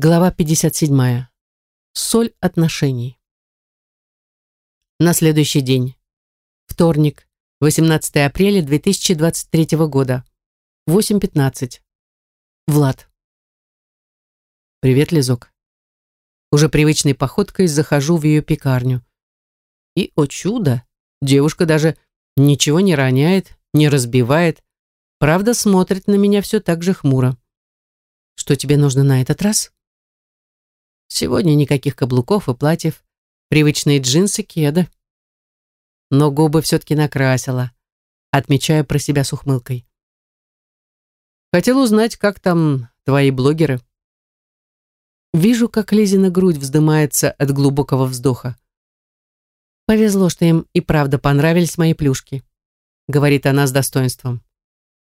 Глава 57. Соль отношений. На следующий день. Вторник, 18 апреля 2023 года. 8.15. Влад. Привет, Лизок. Уже привычной походкой захожу в ее пекарню. И, о чудо, девушка даже ничего не роняет, не разбивает, правда смотрит на меня все так же хмуро. Что тебе нужно на этот раз? Сегодня никаких каблуков и платьев, привычные джинсы, кеды. Но губы все-таки накрасила, отмечая про себя с ухмылкой. Хотел узнать, как там твои блогеры. Вижу, как Лизина грудь вздымается от глубокого вздоха. Повезло, что им и правда понравились мои плюшки, говорит она с достоинством.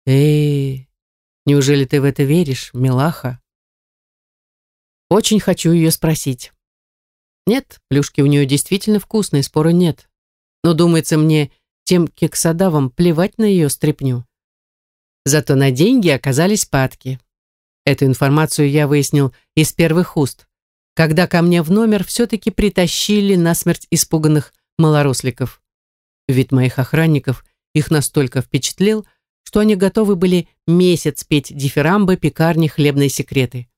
Эй, неужели ты в это веришь, милаха? Очень хочу ее спросить. Нет, плюшки у нее действительно вкусные, спора нет. Но, думается мне, тем кексодавам плевать на ее стряпню. Зато на деньги оказались падки. Эту информацию я выяснил из первых уст, когда ко мне в номер все-таки притащили насмерть испуганных малоросликов. Вид моих охранников их настолько впечатлил, что они готовы были месяц петь дифирамбы пекарни хлебные секреты.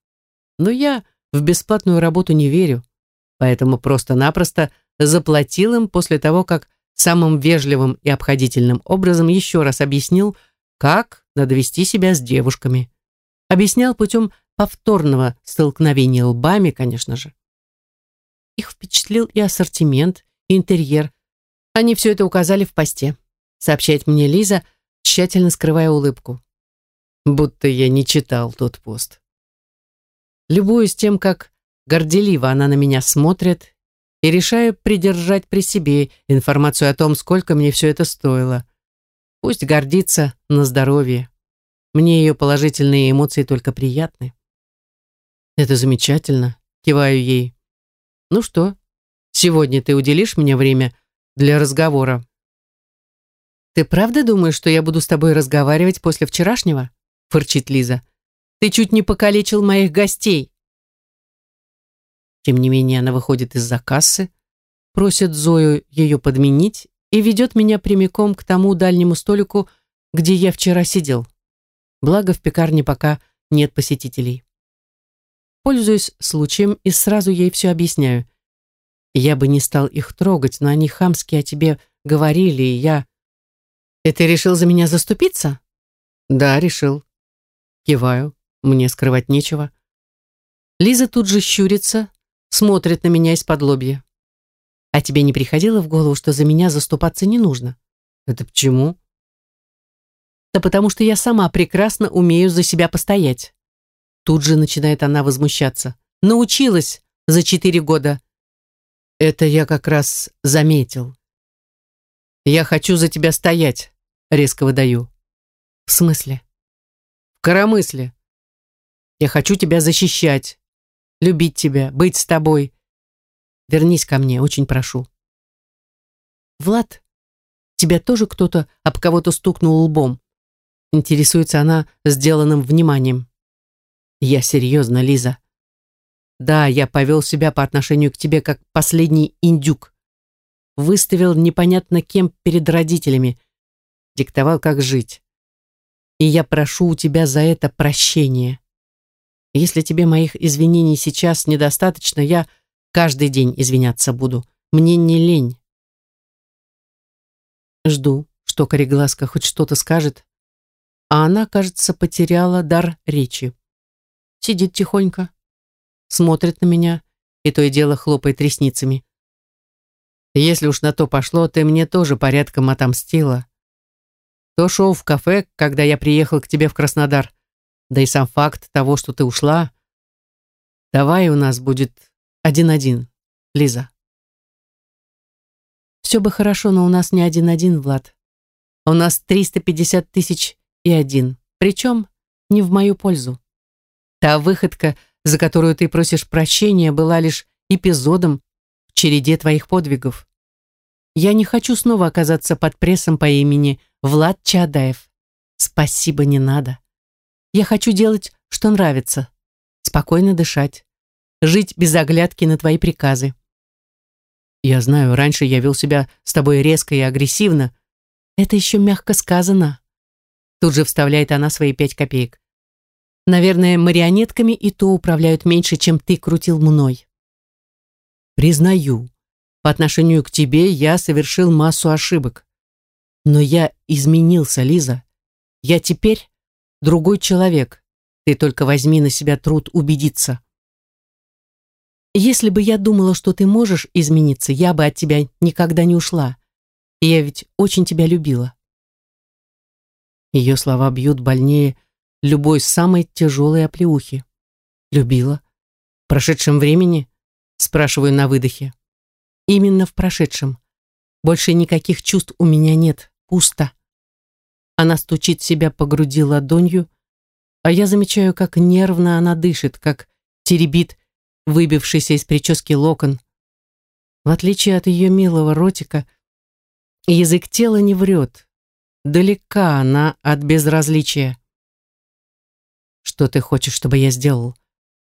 Но я в бесплатную работу не верю, поэтому просто-напросто заплатил им после того, как самым вежливым и обходительным образом еще раз объяснил, как надо вести себя с девушками. Объяснял путем повторного столкновения лбами, конечно же. Их впечатлил и ассортимент, и интерьер. Они все это указали в посте, сообщает мне Лиза, тщательно скрывая улыбку. Будто я не читал тот пост. Любуюсь тем, как горделиво она на меня смотрит, и решаю придержать при себе информацию о том, сколько мне все это стоило. Пусть гордится на здоровье. Мне ее положительные эмоции только приятны. Это замечательно, киваю ей. Ну что, сегодня ты уделишь мне время для разговора? Ты правда думаешь, что я буду с тобой разговаривать после вчерашнего? Фырчит Лиза. Ты чуть не покалечил моих гостей. Тем не менее, она выходит из-за кассы, просит Зою ее подменить и ведет меня прямиком к тому дальнему столику, где я вчера сидел. Благо, в пекарне пока нет посетителей. Пользуюсь случаем и сразу ей все объясняю. Я бы не стал их трогать, но они хамски о тебе говорили, и я... И ты решил за меня заступиться? Да, решил. Киваю. Мне скрывать нечего. Лиза тут же щурится, смотрит на меня из-под лобья. А тебе не приходило в голову, что за меня заступаться не нужно? Это почему? Да потому что я сама прекрасно умею за себя постоять. Тут же начинает она возмущаться. Научилась за четыре года. Это я как раз заметил. Я хочу за тебя стоять, резко выдаю. В смысле? В коромысле. Я хочу тебя защищать, любить тебя, быть с тобой. Вернись ко мне, очень прошу. Влад, тебя тоже кто-то об кого-то стукнул лбом? Интересуется она сделанным вниманием. Я серьезно, Лиза. Да, я повел себя по отношению к тебе как последний индюк. Выставил непонятно кем перед родителями. Диктовал, как жить. И я прошу у тебя за это прощения. Если тебе моих извинений сейчас недостаточно, я каждый день извиняться буду. Мне не лень. Жду, что Корегласка хоть что-то скажет, а она, кажется, потеряла дар речи. Сидит тихонько, смотрит на меня и то и дело хлопает ресницами. Если уж на то пошло, ты мне тоже порядком отомстила. То шоу в кафе, когда я приехал к тебе в Краснодар, да и сам факт того, что ты ушла. Давай у нас будет один-один, Лиза. Все бы хорошо, но у нас не один-один, Влад. У нас 350 тысяч и один. Причем не в мою пользу. Та выходка, за которую ты просишь прощения, была лишь эпизодом в череде твоих подвигов. Я не хочу снова оказаться под прессом по имени Влад Чадаев. Спасибо, не надо. Я хочу делать, что нравится. Спокойно дышать, жить без оглядки на твои приказы. Я знаю, раньше я вел себя с тобой резко и агрессивно. Это еще мягко сказано. Тут же вставляет она свои пять копеек. Наверное, марионетками и то управляют меньше, чем ты крутил мной. Признаю, по отношению к тебе я совершил массу ошибок. Но я изменился, Лиза. Я теперь другой человек. Ты только возьми на себя труд убедиться. Если бы я думала, что ты можешь измениться, я бы от тебя никогда не ушла. Я ведь очень тебя любила. Ее слова бьют больнее любой самой тяжелой оплеухи. Любила. В прошедшем времени? Спрашиваю на выдохе. Именно в прошедшем. Больше никаких чувств у меня нет. Пусто. Она стучит себя по груди ладонью, а я замечаю, как нервно она дышит, как теребит выбившийся из прически локон. В отличие от ее милого ротика, язык тела не врет. Далека она от безразличия. «Что ты хочешь, чтобы я сделал?»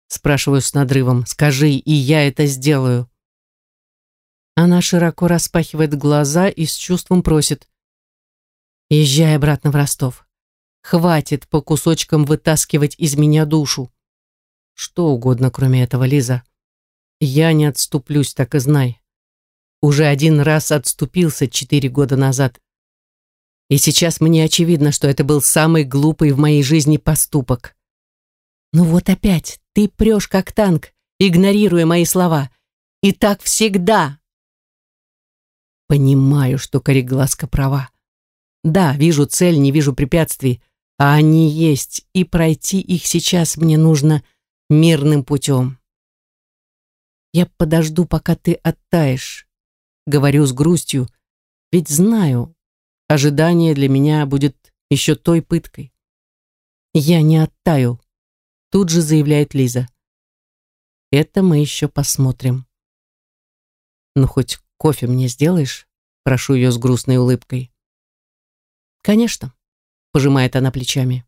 Спрашиваю с надрывом. «Скажи, и я это сделаю». Она широко распахивает глаза и с чувством просит. «Езжай обратно в Ростов. Хватит по кусочкам вытаскивать из меня душу. Что угодно, кроме этого, Лиза. Я не отступлюсь, так и знай. Уже один раз отступился четыре года назад. И сейчас мне очевидно, что это был самый глупый в моей жизни поступок. Ну вот опять, ты прешь как танк, игнорируя мои слова. И так всегда. Понимаю, что Корегласка права. Да, вижу цель, не вижу препятствий, а они есть, и пройти их сейчас мне нужно мирным путем. Я подожду, пока ты оттаешь. Говорю с грустью, ведь знаю, ожидание для меня будет еще той пыткой. Я не оттаю, тут же заявляет Лиза. Это мы еще посмотрим. Ну, хоть кофе мне сделаешь? Прошу ее с грустной улыбкой. Конечно, пожимает она плечами.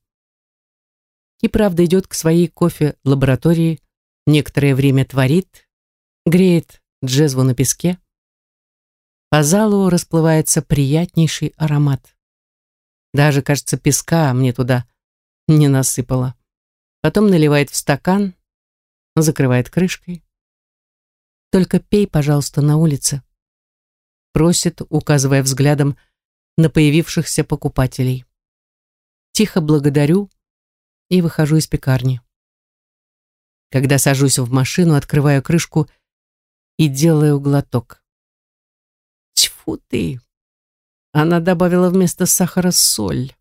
И правда идет к своей кофе-лаборатории, некоторое время творит, греет джезву на песке. По залу расплывается приятнейший аромат. Даже, кажется, песка мне туда не насыпала потом наливает в стакан, закрывает крышкой. «Только пей, пожалуйста, на улице», просит, указывая взглядом на появившихся покупателей. Тихо благодарю и выхожу из пекарни. Когда сажусь в машину, открываю крышку и делаю глоток. Тьфу ты! Она добавила вместо сахара соль.